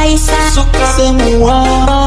Suka semua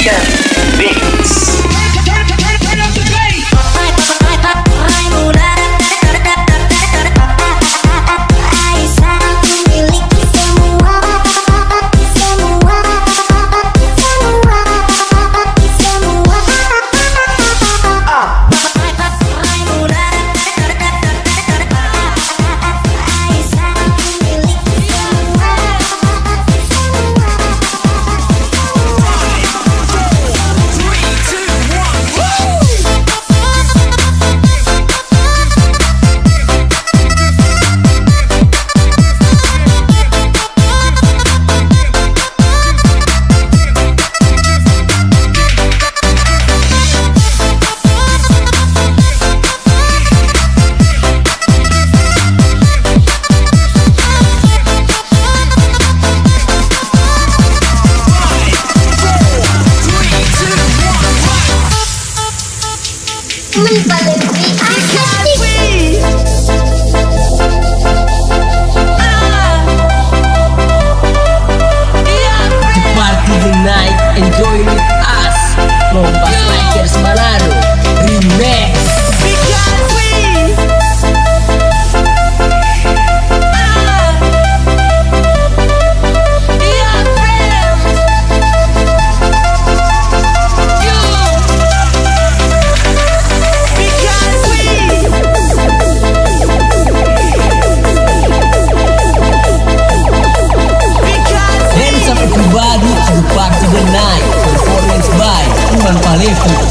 show.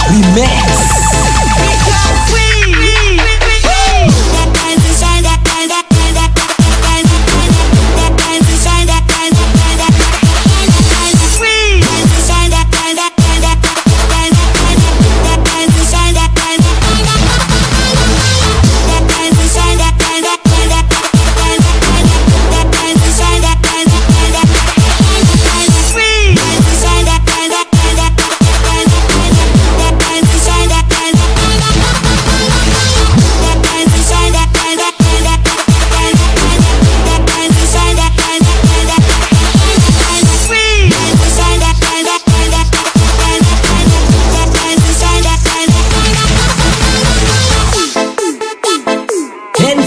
Remix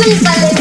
To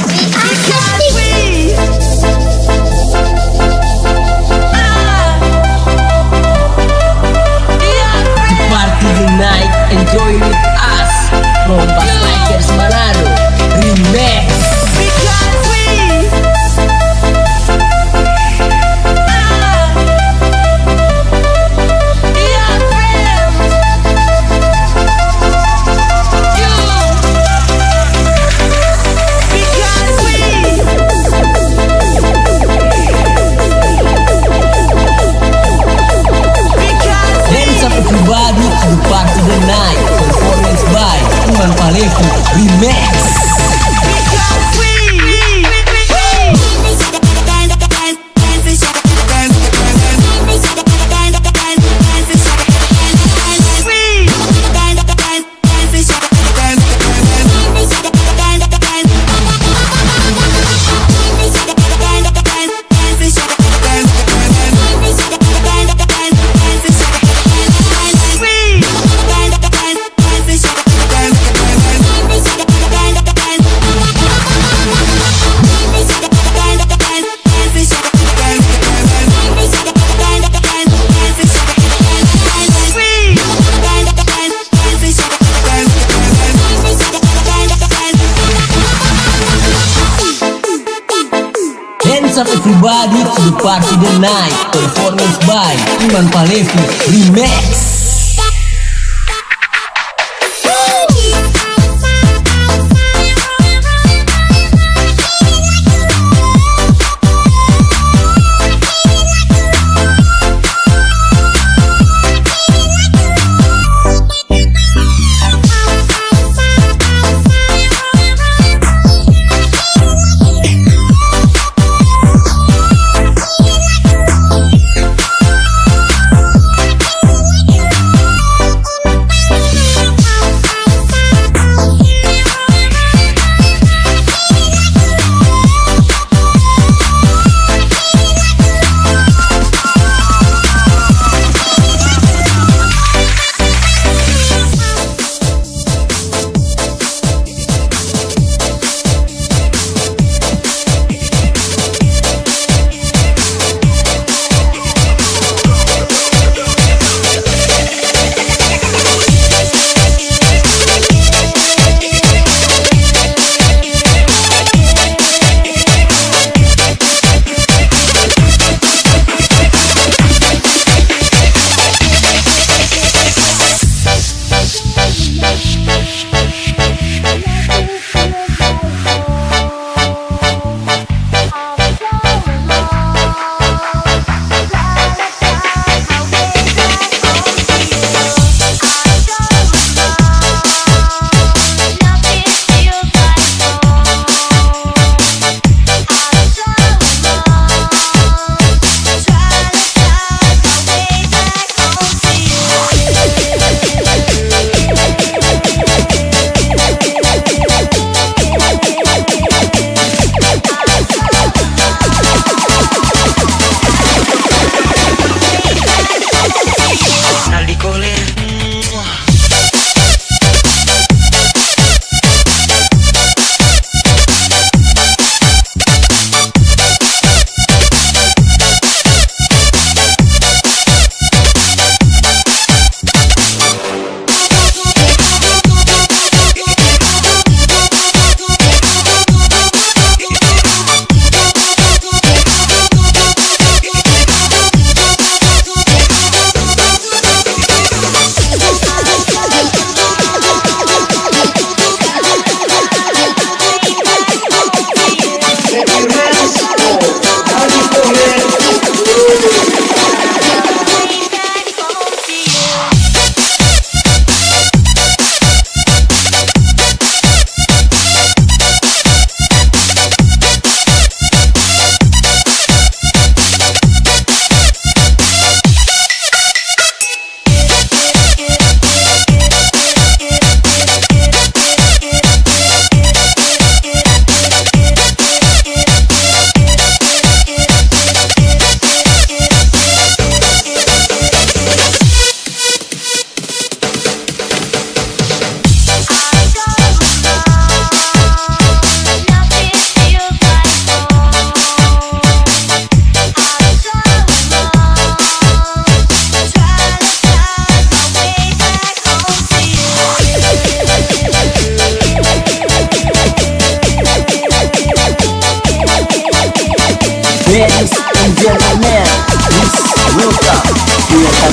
party the night Performance by Iman Palevi Remix Shh, shh, shh.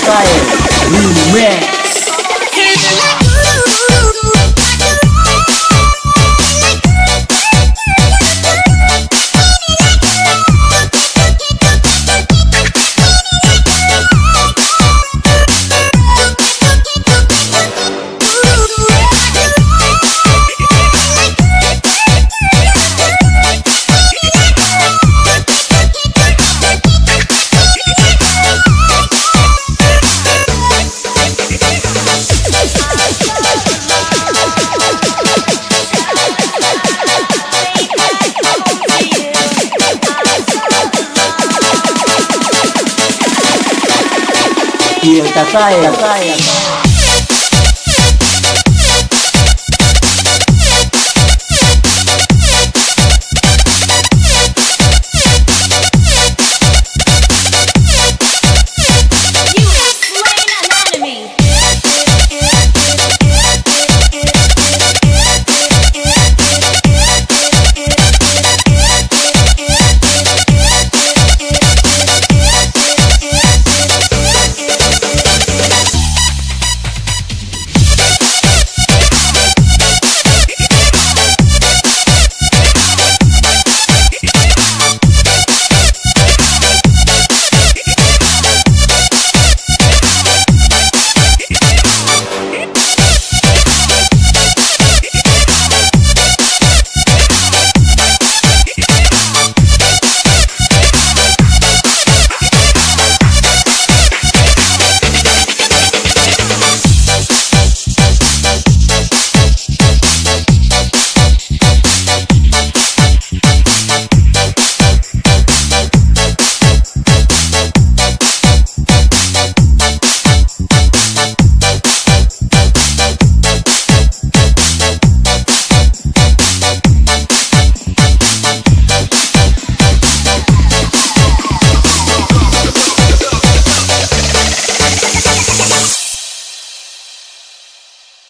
Rafael Yeah,